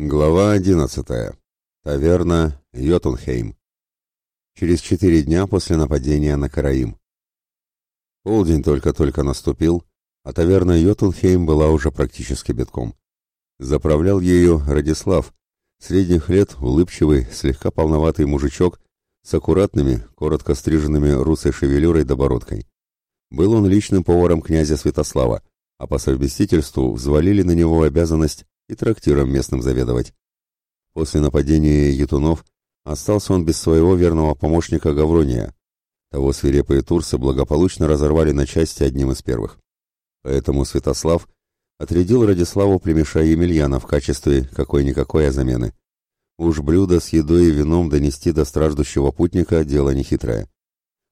Глава 11. Таверна Йотунхейм. Через четыре дня после нападения на Караим. Полдень только-только наступил, а таверна Йотунхейм была уже практически битком. Заправлял ее Радислав, средних лет улыбчивый, слегка полноватый мужичок с аккуратными, коротко стриженными русой шевелюрой до бородкой. Был он личным поваром князя Святослава, а по совместительству взвалили на него обязанность и трактиром местным заведовать. После нападения Етунов остался он без своего верного помощника Гаврония. Того свирепые турсы благополучно разорвали на части одним из первых. Поэтому Святослав отрядил Радиславу племеша Емельяна в качестве какой-никакой замены. Уж блюдо с едой и вином донести до страждущего путника – дело нехитрое.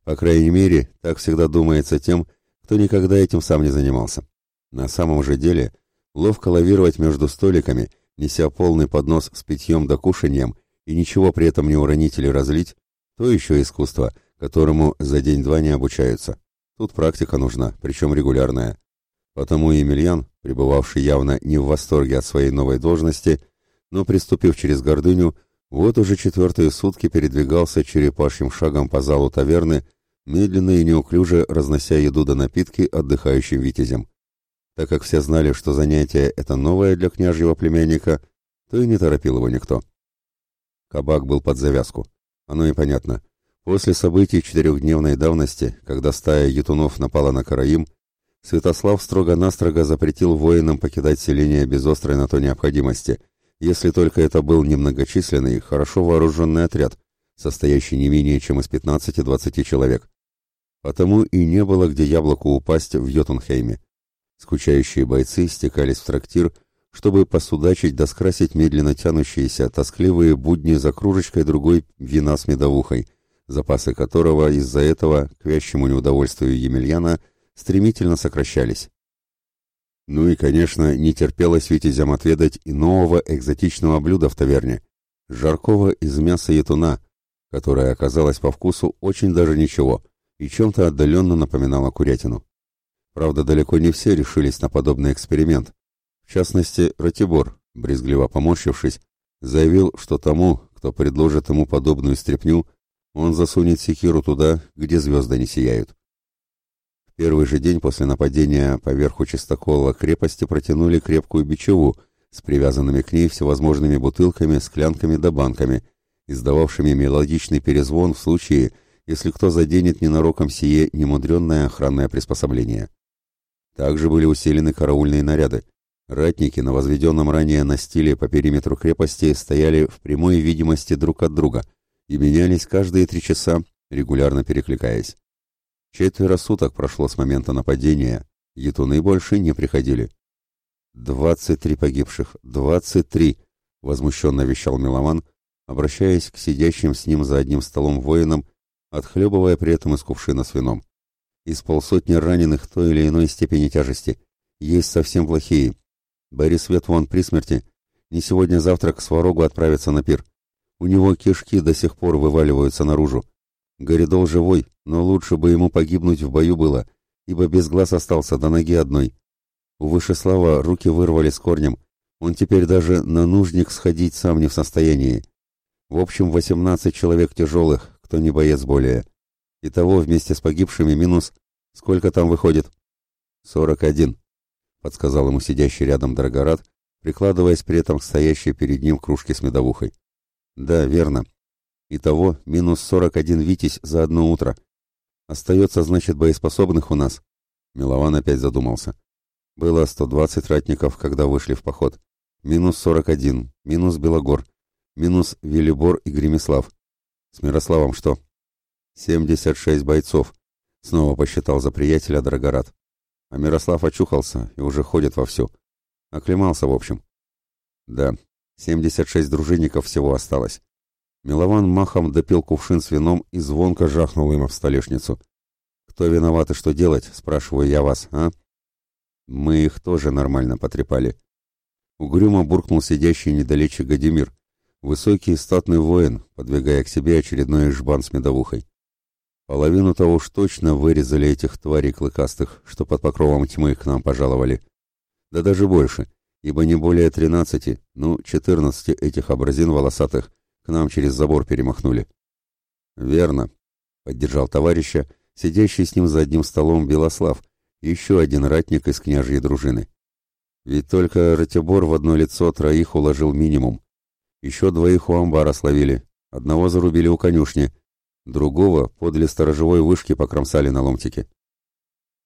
По крайней мере, так всегда думается тем, кто никогда этим сам не занимался. На самом же деле – ловко лавировать между столиками, неся полный поднос с питьем да кушаньем и ничего при этом не уронить или разлить, то еще искусство, которому за день-два не обучаются. Тут практика нужна, причем регулярная. Потому Емельян, пребывавший явно не в восторге от своей новой должности, но приступив через гордыню, вот уже четвертые сутки передвигался черепашьим шагом по залу таверны, медленно и неуклюже разнося еду до напитки отдыхающим витязям так как все знали, что занятие это новое для княжьего племянника, то и не торопил его никто. Кабак был под завязку. Оно и понятно. После событий четырехдневной давности, когда стая ютунов напала на Караим, Святослав строго-настрого запретил воинам покидать селение без острой на то необходимости, если только это был немногочисленный, хорошо вооруженный отряд, состоящий не менее чем из 15-20 человек. Потому и не было где яблоку упасть в Йотунхейме. Скучающие бойцы стекались в трактир, чтобы посудачить да скрасить медленно тянущиеся тоскливые будни за кружечкой другой вина с медовухой, запасы которого из-за этого, к вящему неудовольствию Емельяна, стремительно сокращались. Ну и, конечно, не терпелось витязям отведать и нового экзотичного блюда в таверне – жаркого из мяса ятуна, которое оказалось по вкусу очень даже ничего и чем-то отдаленно напоминало курятину. Правда, далеко не все решились на подобный эксперимент. В частности, Ратибор, брезгливо поморщившись, заявил, что тому, кто предложит ему подобную стряпню, он засунет секиру туда, где звезды не сияют. В первый же день после нападения поверху чистокола крепости протянули крепкую бичеву с привязанными к ней всевозможными бутылками, склянками да банками, издававшими мелодичный перезвон в случае, если кто заденет ненароком сие немудренное охранное приспособление. Также были усилены караульные наряды. Ратники на возведенном ранее настиле по периметру крепости стояли в прямой видимости друг от друга и менялись каждые три часа, регулярно перекликаясь. Четверо суток прошло с момента нападения, етуны больше не приходили. «Двадцать три погибших! Двадцать три!» — возмущенно вещал Меломан, обращаясь к сидящим с ним за одним столом воинам, отхлебывая при этом из кувшина с вином. Из полсотни раненых той или иной степени тяжести. Есть совсем плохие. Борис Ветван при смерти. Не сегодня-завтра к Сварогу отправится на пир. У него кишки до сих пор вываливаются наружу. Горидол живой, но лучше бы ему погибнуть в бою было, ибо без глаз остался до ноги одной. У Вышеслава руки вырвали с корнем. Он теперь даже на нужник сходить сам не в состоянии. В общем, 18 человек тяжелых, кто не боец более. И того вместе с погибшими минус... Сколько там выходит? Сорок один, подсказал ему сидящий рядом Драгорат, прикладываясь при этом к стоящей перед ним кружке с медовухой. Да, верно. И того минус сорок один витязь за одно утро. Остается, значит, боеспособных у нас. Милован опять задумался. Было 120 ратников, когда вышли в поход. Минус 41, минус Белогор, минус Велибор и Гремислав. С Мирославом что? «Семьдесят шесть бойцов», — снова посчитал за приятеля Драгорат. А Мирослав очухался и уже ходит вовсю. Оклемался, в общем. Да, семьдесят шесть дружинников всего осталось. Милован махом допил кувшин с вином и звонко жахнул им в столешницу. «Кто виноват и что делать?» — спрашиваю я вас, а? Мы их тоже нормально потрепали. Угрюмо буркнул сидящий недалече Гадимир. Высокий статный воин, подвигая к себе очередной жбан с медовухой. Половину того уж точно вырезали этих тварей клыкастых, что под покровом тьмы к нам пожаловали. Да даже больше, ибо не более тринадцати, ну, четырнадцати этих образин волосатых к нам через забор перемахнули. Верно, поддержал товарища, сидящий с ним за одним столом Белослав, еще один ратник из княжьей дружины. Ведь только Ратибор в одно лицо троих уложил минимум. Еще двоих у амбара словили, одного зарубили у конюшни — другого подле сторожевой вышки покромсали на ломтики,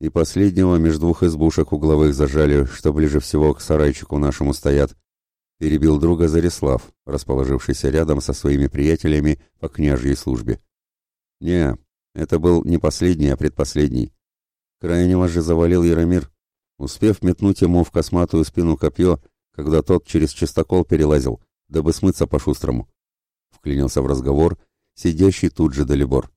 И последнего между двух избушек угловых зажали, что ближе всего к сарайчику нашему стоят. Перебил друга Зарислав, расположившийся рядом со своими приятелями по княжьей службе. Не, это был не последний, а предпоследний. Крайнего же завалил Яромир, успев метнуть ему в косматую спину копье, когда тот через чистокол перелазил, дабы смыться по-шустрому. Вклинился в разговор сидящий тут же Далибор.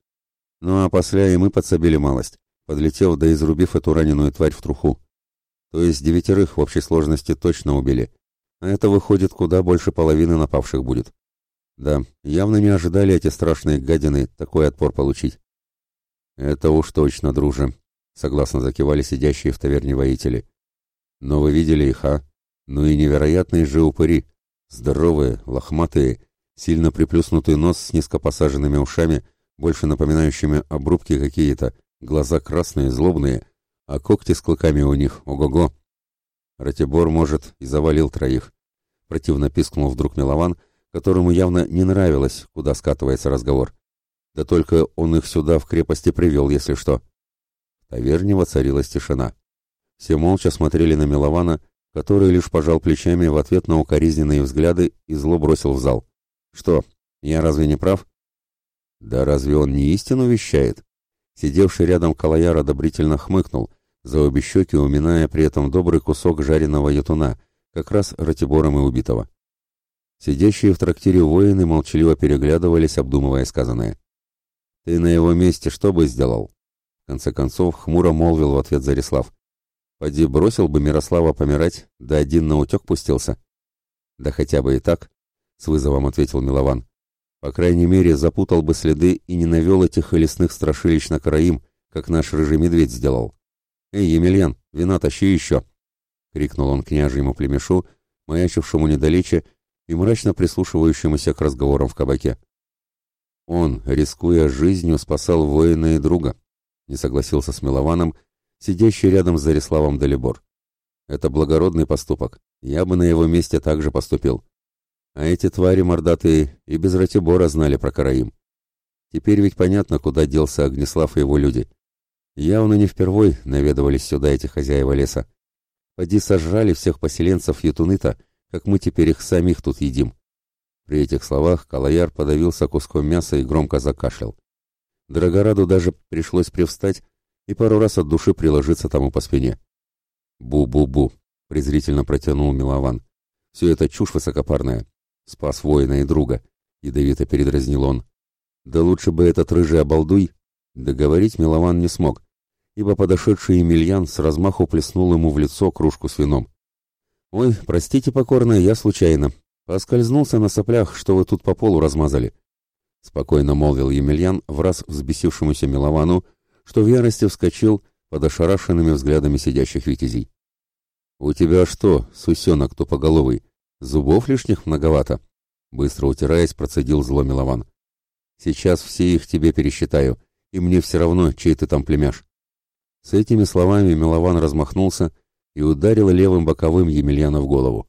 Ну а после и мы подсобили малость, подлетев да изрубив эту раненую тварь в труху. То есть девятерых в общей сложности точно убили. А это выходит куда больше половины напавших будет. Да, явно не ожидали эти страшные гадины такой отпор получить. Это уж точно, друже, согласно закивали сидящие в таверне воители. Но вы видели их, а? Ну и невероятные же упыри. Здоровые, лохматые, сильно приплюснутый нос с низко посаженными ушами, больше напоминающими обрубки какие-то, глаза красные, злобные, а когти с клыками у них, ого-го. Ратибор, может, и завалил троих. Противно пискнул вдруг Милован, которому явно не нравилось, куда скатывается разговор. Да только он их сюда в крепости привел, если что. В таверне воцарилась тишина. Все молча смотрели на Милована, который лишь пожал плечами в ответ на укоризненные взгляды и зло бросил в зал. Что, я разве не прав? Да разве он не истину вещает? Сидевший рядом Калаяр одобрительно хмыкнул, за обе щеки уминая при этом добрый кусок жареного ятуна, как раз ратибором и убитого. Сидящие в трактире воины молчаливо переглядывались, обдумывая сказанное. «Ты на его месте что бы сделал?» В конце концов, хмуро молвил в ответ Зарислав. «Поди бросил бы Мирослава помирать, да один на утек пустился». «Да хотя бы и так», — с вызовом ответил Милован. «По крайней мере, запутал бы следы и не навел этих лесных страшилищ на караим, как наш рыжий медведь сделал. Эй, Емельян, вина тащи еще!» — крикнул он княжьему племешу, маячившему недалече и мрачно прислушивающемуся к разговорам в кабаке. Он, рискуя жизнью, спасал воина и друга, не согласился с Милованом, сидящий рядом с Зариславом Далибор. Это благородный поступок. Я бы на его месте также поступил. А эти твари мордатые и без Ратибора знали про Караим. Теперь ведь понятно, куда делся Огнеслав и его люди. Явно не впервой наведывались сюда эти хозяева леса. Поди сожрали всех поселенцев Ютуныта, как мы теперь их самих тут едим. При этих словах Калаяр подавился куском мяса и громко закашлял. Драгораду даже пришлось привстать и пару раз от души приложиться тому по спине. «Бу-бу-бу», — презрительно протянул Милован. «Все это чушь высокопарная. Спас воина и друга, ядовито передразнил он. Да лучше бы этот рыжий обалдуй. Договорить Милован не смог, ибо подошедший Емельян с размаху плеснул ему в лицо кружку с вином. «Ой, простите покорно, я случайно. Поскользнулся на соплях, что вы тут по полу размазали». Спокойно молвил Емельян в раз взбесившемуся Миловану, что в ярости вскочил под ошарашенными взглядами сидящих витязей. «У тебя что, сусенок тупоголовый?» Зубов лишних многовато. Быстро утираясь, процедил зло Милован. Сейчас все их тебе пересчитаю, и мне все равно, чей ты там племяш. С этими словами Милован размахнулся и ударил левым боковым Емельяна в голову.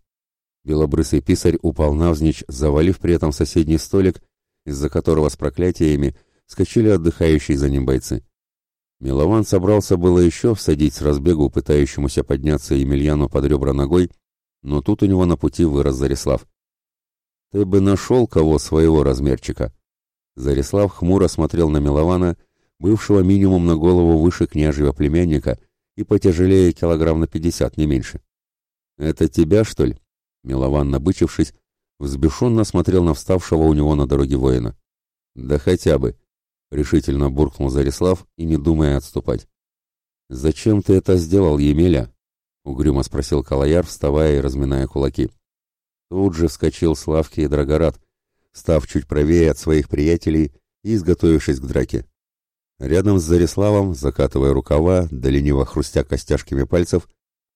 Белобрысый писарь упал навзничь, завалив при этом соседний столик, из-за которого с проклятиями скочили отдыхающие за ним бойцы. Милован собрался было еще всадить с разбегу пытающемуся подняться Емельяну под ребра ногой, но тут у него на пути вырос Зарислав. «Ты бы нашел кого своего размерчика!» Зарислав хмуро смотрел на Милована, бывшего минимум на голову выше княжьего племянника и потяжелее килограмм на пятьдесят, не меньше. «Это тебя, что ли?» Милован, набычившись, взбешенно смотрел на вставшего у него на дороге воина. «Да хотя бы!» — решительно буркнул Зарислав и не думая отступать. «Зачем ты это сделал, Емеля?» угрюмо спросил Калаяр, вставая и разминая кулаки. Тут же вскочил с лавки и Драгорат, став чуть правее от своих приятелей и изготовившись к драке. Рядом с Зариславом, закатывая рукава, да лениво хрустя костяшками пальцев,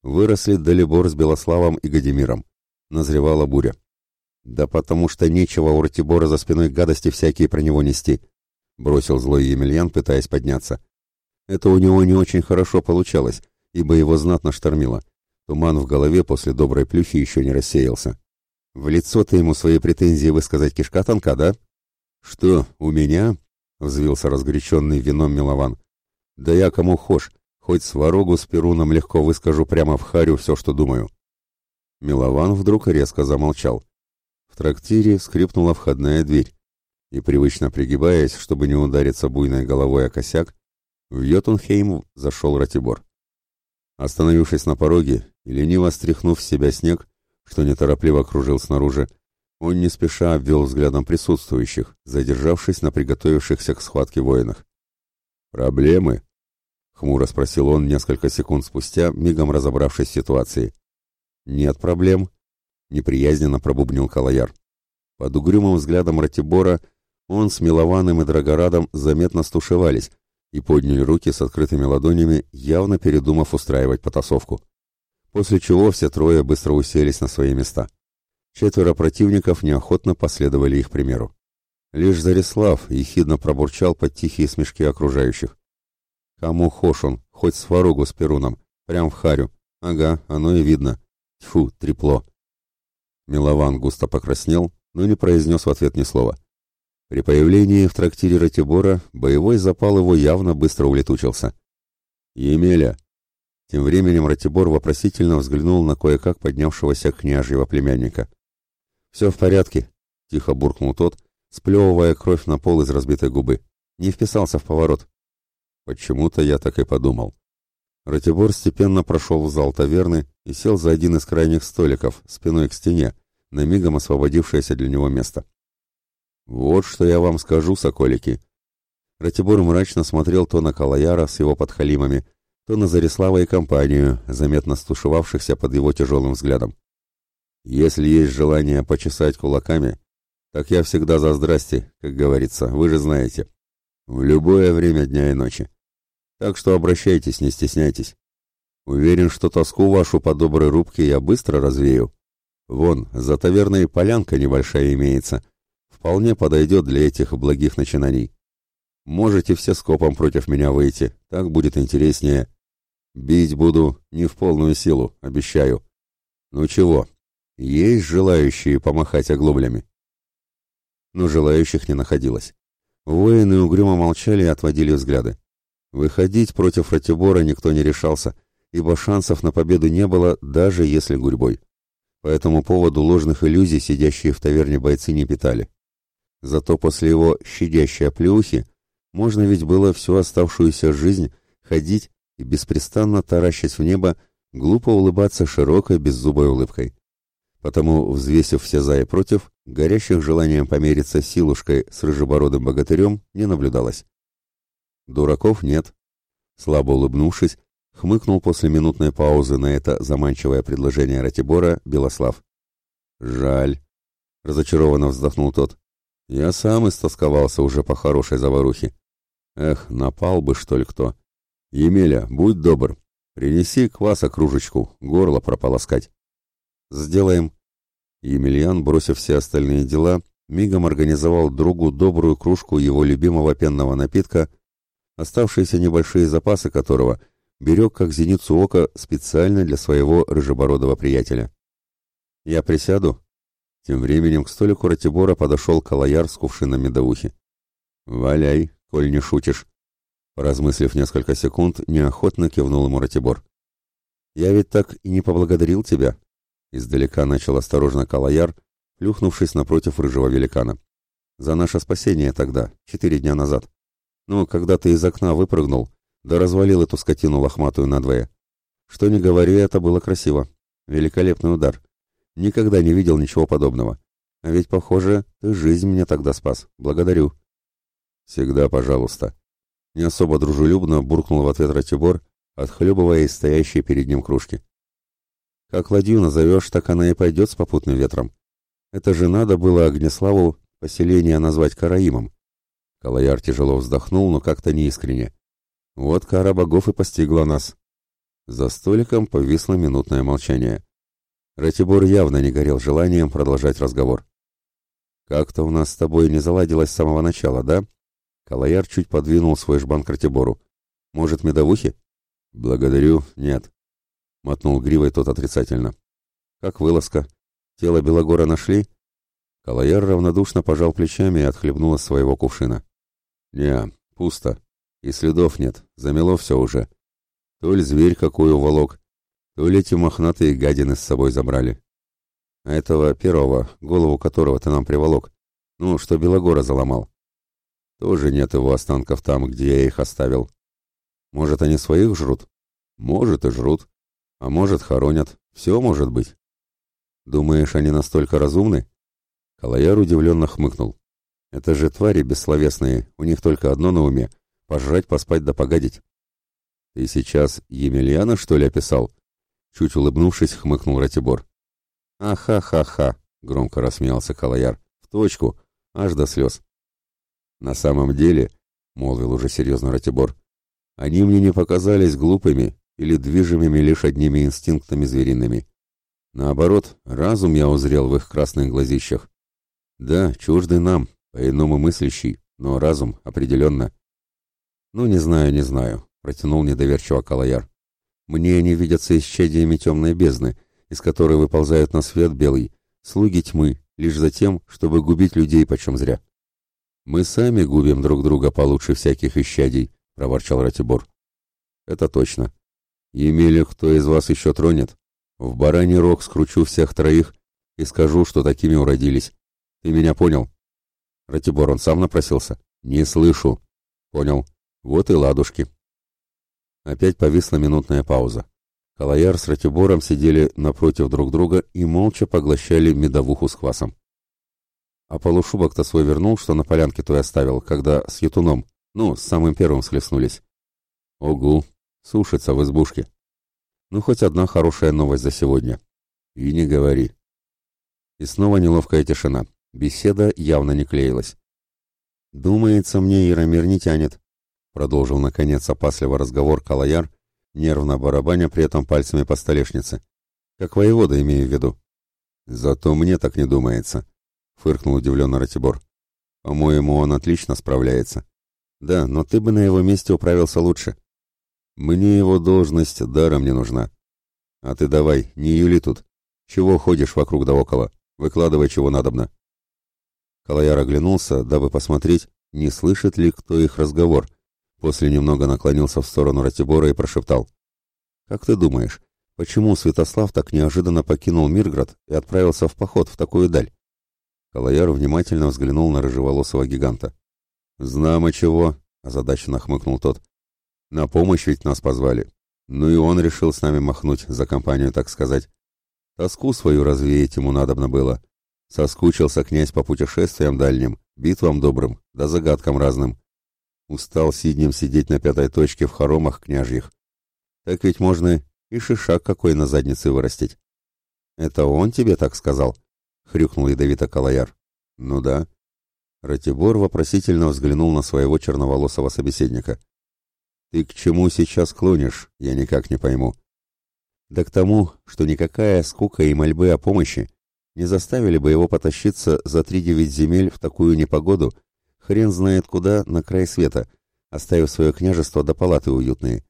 выросли Далибор с Белославом и Гадимиром. Назревала буря. «Да потому что нечего у Ратибора за спиной гадости всякие про него нести», — бросил злой Емельян, пытаясь подняться. Это у него не очень хорошо получалось, ибо его знатно штормило. Туман в голове после доброй плюхи еще не рассеялся. «В лицо ты ему свои претензии высказать кишка тонка, да?» «Что, у меня?» — взвился разгоряченный вином Милован. «Да я кому хошь, хоть сварогу с Перуном легко выскажу прямо в харю все, что думаю». Милован вдруг резко замолчал. В трактире скрипнула входная дверь, и, привычно пригибаясь, чтобы не удариться буйной головой о косяк, в Йотунхейм зашел Ратибор. Остановившись на пороге и лениво стряхнув с себя снег, что неторопливо кружил снаружи, он не спеша обвел взглядом присутствующих, задержавшись на приготовившихся к схватке воинах. «Проблемы?» — хмуро спросил он несколько секунд спустя, мигом разобравшись в ситуации. «Нет проблем», — неприязненно пробубнил Калаяр. Под угрюмым взглядом Ратибора он с Милованом и Драгорадом заметно стушевались, и подняли руки с открытыми ладонями, явно передумав устраивать потасовку. После чего все трое быстро уселись на свои места. Четверо противников неохотно последовали их примеру. Лишь Зарислав ехидно пробурчал под тихие смешки окружающих. «Кому хош он, хоть сварогу с перуном, прям в харю. Ага, оно и видно. Тьфу, трепло». Милован густо покраснел, но не произнес в ответ ни слова. При появлении в трактире Ратибора боевой запал его явно быстро улетучился. «Емеля!» Тем временем Ратибор вопросительно взглянул на кое-как поднявшегося княжьего племянника. «Все в порядке», — тихо буркнул тот, сплевывая кровь на пол из разбитой губы. «Не вписался в поворот». «Почему-то я так и подумал». Ратибор степенно прошел в зал таверны и сел за один из крайних столиков, спиной к стене, на мигом освободившееся для него место. «Вот что я вам скажу, соколики!» Ратибор мрачно смотрел то на Калаяра с его подхалимами, то на Зарислава и компанию, заметно стушевавшихся под его тяжелым взглядом. «Если есть желание почесать кулаками, так я всегда за здрасте, как говорится, вы же знаете. В любое время дня и ночи. Так что обращайтесь, не стесняйтесь. Уверен, что тоску вашу по доброй рубке я быстро развею. Вон, за таверной полянка небольшая имеется» вполне подойдет для этих благих начинаний. Можете все скопом против меня выйти, так будет интереснее. Бить буду не в полную силу, обещаю. Ну чего, есть желающие помахать оглоблями? Но желающих не находилось. Воины угрюмо молчали и отводили взгляды. Выходить против Ратибора никто не решался, ибо шансов на победу не было, даже если гурьбой. По этому поводу ложных иллюзий сидящие в таверне бойцы не питали. Зато после его щадящей оплеухи можно ведь было всю оставшуюся жизнь ходить и беспрестанно таращить в небо, глупо улыбаться широкой беззубой улыбкой. Потому, взвесив все за и против, горящих желанием помериться силушкой с рыжебородым богатырем не наблюдалось. «Дураков нет», — слабо улыбнувшись, хмыкнул после минутной паузы на это заманчивое предложение Ратибора Белослав. «Жаль», — разочарованно вздохнул тот. Я сам истосковался уже по хорошей заварухе. Эх, напал бы, что ли, кто. Емеля, будь добр, принеси кваса кружечку, горло прополоскать. Сделаем. Емельян, бросив все остальные дела, мигом организовал другу добрую кружку его любимого пенного напитка, оставшиеся небольшие запасы которого берег как зеницу ока специально для своего рыжебородого приятеля. «Я присяду?» Тем временем к столику Ратибора подошел Калаяр с кувшином медовухи. «Валяй, коль не шутишь!» Размыслив несколько секунд, неохотно кивнул ему Ратибор. «Я ведь так и не поблагодарил тебя!» Издалека начал осторожно Калаяр, плюхнувшись напротив рыжего великана. «За наше спасение тогда, четыре дня назад. Ну, когда ты из окна выпрыгнул, да развалил эту скотину лохматую надвое. Что ни говори, это было красиво. Великолепный удар. Никогда не видел ничего подобного. А ведь, похоже, ты жизнь мне тогда спас. Благодарю. Всегда пожалуйста. Не особо дружелюбно буркнул в ответ Ратибор, отхлебывая из стоящей перед ним кружки. Как ладью назовешь, так она и пойдет с попутным ветром. Это же надо было Огнеславу поселение назвать Караимом. Калаяр тяжело вздохнул, но как-то неискренне. Вот кара богов и постигла нас. За столиком повисло минутное молчание. Ратибор явно не горел желанием продолжать разговор. «Как-то у нас с тобой не заладилось с самого начала, да?» Калаяр чуть подвинул свой жбан к Ратибору. «Может, медовухи?» «Благодарю, нет», — мотнул гривой тот отрицательно. «Как вылазка? Тело Белогора нашли?» Калаяр равнодушно пожал плечами и отхлебнул из своего кувшина. «Не, пусто. И следов нет. Замело все уже. То ли зверь какой уволок, то ли эти мохнатые гадины с собой забрали. А этого первого, голову которого ты нам приволок, ну, что Белогора заломал. Тоже нет его останков там, где я их оставил. Может, они своих жрут? Может, и жрут. А может, хоронят. Все может быть. Думаешь, они настолько разумны? Калаяр удивленно хмыкнул. Это же твари бессловесные, у них только одно на уме — пожрать, поспать да погадить. Ты сейчас Емельяна, что ли, описал? Чуть улыбнувшись, хмыкнул Ратибор. «Аха-ха-ха!» — громко рассмеялся Калаяр. «В точку! Аж до слез!» «На самом деле...» — молвил уже серьезно Ратибор. «Они мне не показались глупыми или движимыми лишь одними инстинктами звериными. Наоборот, разум я узрел в их красных глазищах. Да, чужды нам, по-иному мыслящий, но разум определенно». «Ну, не знаю, не знаю», — протянул недоверчиво Калаяр. Мне они видятся исчадиями темной бездны, из которой выползают на свет белый, слуги тьмы, лишь за тем, чтобы губить людей почем зря. «Мы сами губим друг друга получше всяких исчадий», — проворчал Ратибор. «Это точно. Емеля, кто из вас еще тронет? В бараний рог скручу всех троих и скажу, что такими уродились. Ты меня понял?» Ратибор, он сам напросился. «Не слышу». «Понял. Вот и ладушки». Опять повисла минутная пауза. Калаяр с Ратибором сидели напротив друг друга и молча поглощали медовуху с квасом. А полушубок-то свой вернул, что на полянке твой оставил, когда с ютуном, ну, с самым первым схлестнулись. Огу, сушится в избушке. Ну, хоть одна хорошая новость за сегодня. И не говори. И снова неловкая тишина. Беседа явно не клеилась. «Думается, мне Яромир не тянет», продолжил наконец опасливо разговор Калаяр, нервно барабаня при этом пальцами по столешнице. Как воевода имею в виду. Зато мне так не думается, фыркнул удивленно Ратибор. По-моему, он отлично справляется. Да, но ты бы на его месте управился лучше. Мне его должность даром не нужна. А ты давай, не юли тут. Чего ходишь вокруг да около? Выкладывай, чего надобно. Калаяр оглянулся, дабы посмотреть, не слышит ли кто их разговор, После немного наклонился в сторону Ратибора и прошептал. «Как ты думаешь, почему Святослав так неожиданно покинул Мирград и отправился в поход в такую даль?» Калаяр внимательно взглянул на рыжеволосого гиганта. «Знамо чего», — озадаченно хмыкнул тот. «На помощь ведь нас позвали. Ну и он решил с нами махнуть, за компанию, так сказать. Тоску свою развеять ему надобно было. Соскучился князь по путешествиям дальним, битвам добрым, да загадкам разным. Устал сиднем сидеть на пятой точке в хоромах княжьих. Так ведь можно и шишак какой на заднице вырастить. Это он тебе так сказал? Хрюкнул ядовито Калаяр. Ну да. Ратибор вопросительно взглянул на своего черноволосого собеседника. Ты к чему сейчас клонишь, я никак не пойму. Да к тому, что никакая скука и мольбы о помощи не заставили бы его потащиться за три девять земель в такую непогоду, хрен знает куда, на край света, оставив свое княжество до палаты уютные.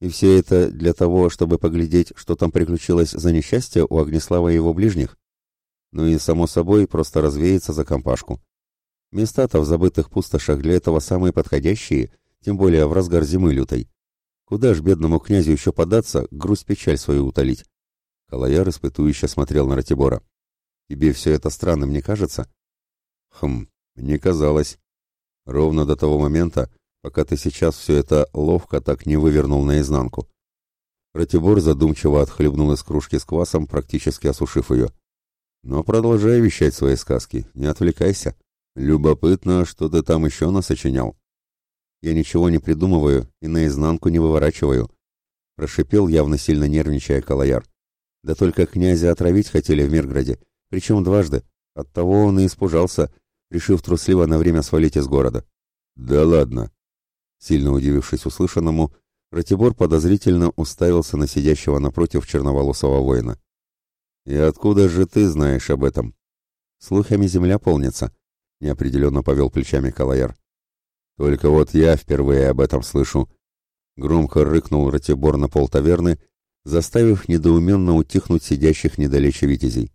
И все это для того, чтобы поглядеть, что там приключилось за несчастье у Огнеслава и его ближних. Ну и, само собой, просто развеяться за компашку. Места-то в забытых пустошах для этого самые подходящие, тем более в разгар зимы лютой. Куда ж бедному князю еще податься, грусть-печаль свою утолить? Калаяр испытующе смотрел на Ратибора. Тебе все это странным не кажется? Хм, не казалось, Ровно до того момента, пока ты сейчас все это ловко так не вывернул наизнанку. Ратибор задумчиво отхлебнул из кружки с квасом, практически осушив ее. Но продолжай вещать свои сказки, не отвлекайся. Любопытно, что ты там еще насочинял. Я ничего не придумываю и наизнанку не выворачиваю. Прошипел, явно сильно нервничая Калаяр. Да только князя отравить хотели в Мирграде, причем дважды. Оттого он и испужался, решив трусливо на время свалить из города. «Да ладно!» Сильно удивившись услышанному, Ратибор подозрительно уставился на сидящего напротив черноволосого воина. «И откуда же ты знаешь об этом?» «Слухами земля полнится», — неопределенно повел плечами Калаяр. «Только вот я впервые об этом слышу», — громко рыкнул Ратибор на пол таверны, заставив недоуменно утихнуть сидящих недалече витязей.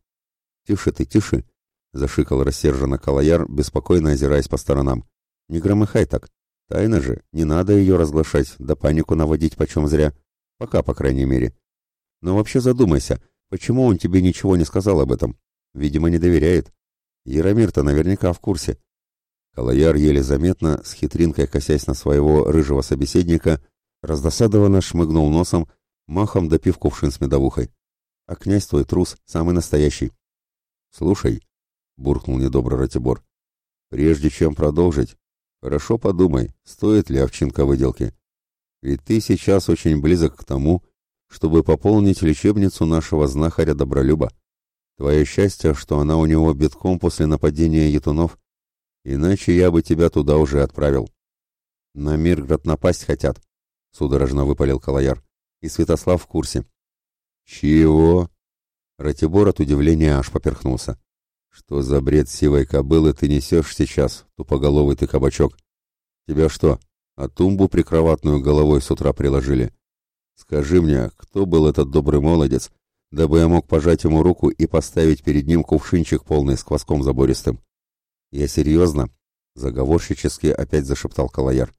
«Тише ты, тише!» — зашикал рассерженно Калаяр, беспокойно озираясь по сторонам. «Не громыхай так. Тайна же, не надо ее разглашать, да панику наводить почем зря. Пока, по крайней мере. Но вообще задумайся, почему он тебе ничего не сказал об этом? Видимо, не доверяет. Яромир-то наверняка в курсе». Калаяр еле заметно, с хитринкой косясь на своего рыжего собеседника, раздосадованно шмыгнул носом, махом допив кувшин с медовухой. «А князь твой трус, самый настоящий». «Слушай», — буркнул недобро Ратибор. «Прежде чем продолжить, хорошо подумай, стоит ли овчинка выделки. Ведь ты сейчас очень близок к тому, чтобы пополнить лечебницу нашего знахаря Добролюба. Твое счастье, что она у него битком после нападения етунов, иначе я бы тебя туда уже отправил». «На Мирград напасть хотят», — судорожно выпалил Калаяр. «И Святослав в курсе». «Чего?» Ратибор от удивления аж поперхнулся. «Что за бред сивой кобылы ты несешь сейчас, тупоголовый ты кабачок? Тебя что, а тумбу прикроватную головой с утра приложили? Скажи мне, кто был этот добрый молодец, дабы я мог пожать ему руку и поставить перед ним кувшинчик полный с кваском забористым?» «Я серьезно?» — заговорщически опять зашептал Калаяр.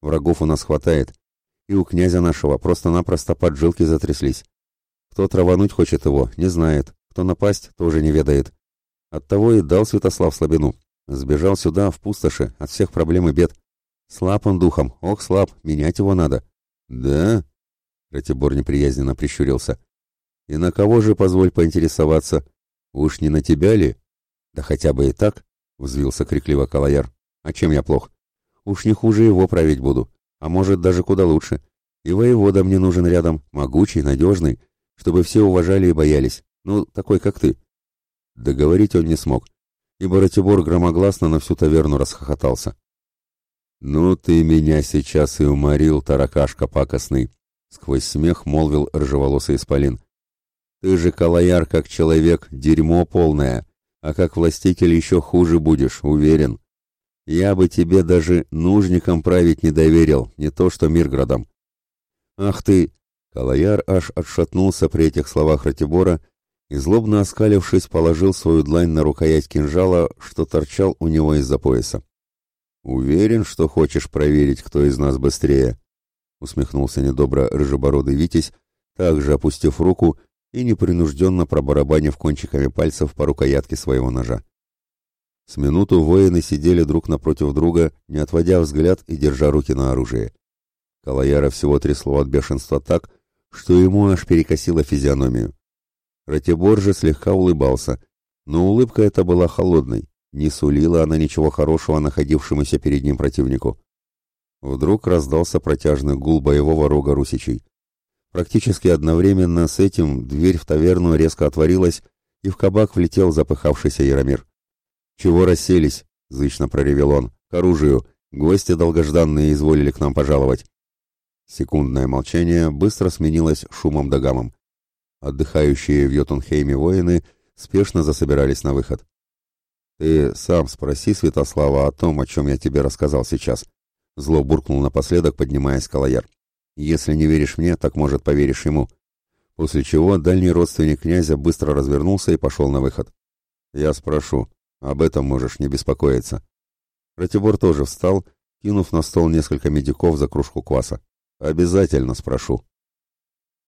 «Врагов у нас хватает, и у князя нашего просто-напросто поджилки затряслись. Кто травануть хочет его, не знает, кто напасть, тоже не ведает. Оттого и дал Святослав слабину. Сбежал сюда, в пустоши, от всех проблем и бед. Слаб он духом, ох, слаб, менять его надо. Да? Ратибор неприязненно прищурился. И на кого же, позволь поинтересоваться? Уж не на тебя ли? Да хотя бы и так, взвился крикливо Калаяр. А чем я плох? Уж не хуже его править буду, а может даже куда лучше. И воевода мне нужен рядом, могучий, надежный, чтобы все уважали и боялись. Ну, такой, как ты. Договорить он не смог, и Боратибор громогласно на всю таверну расхохотался. «Ну ты меня сейчас и уморил, таракашка пакостный!» — сквозь смех молвил ржеволосый исполин. «Ты же, Калаяр, как человек, дерьмо полное, а как властитель еще хуже будешь, уверен. Я бы тебе даже нужникам править не доверил, не то что Мирградом». «Ах ты!» — Калаяр аж отшатнулся при этих словах Ратибора и, злобно оскалившись, положил свою длань на рукоять кинжала, что торчал у него из-за пояса. «Уверен, что хочешь проверить, кто из нас быстрее», — усмехнулся недобро рыжебородый Витязь, также опустив руку и непринужденно пробарабанив кончиками пальцев по рукоятке своего ножа. С минуту воины сидели друг напротив друга, не отводя взгляд и держа руки на оружие. Калаяра всего трясло от бешенства так, что ему аж перекосило физиономию. Ратибор же слегка улыбался, но улыбка эта была холодной, не сулила она ничего хорошего находившемуся перед ним противнику. Вдруг раздался протяжный гул боевого рога русичей. Практически одновременно с этим дверь в таверну резко отворилась, и в кабак влетел запыхавшийся Яромир. «Чего расселись?» — зычно проревел он. «К оружию! Гости долгожданные изволили к нам пожаловать!» Секундное молчание быстро сменилось шумом да гамом. Отдыхающие в Йотунхейме воины спешно засобирались на выход. «Ты сам спроси, Святослава, о том, о чем я тебе рассказал сейчас», — зло буркнул напоследок, поднимаясь Калаяр. «Если не веришь мне, так, может, поверишь ему». После чего дальний родственник князя быстро развернулся и пошел на выход. «Я спрошу. Об этом можешь не беспокоиться». Ратибор тоже встал, кинув на стол несколько медиков за кружку кваса. «Обязательно спрошу».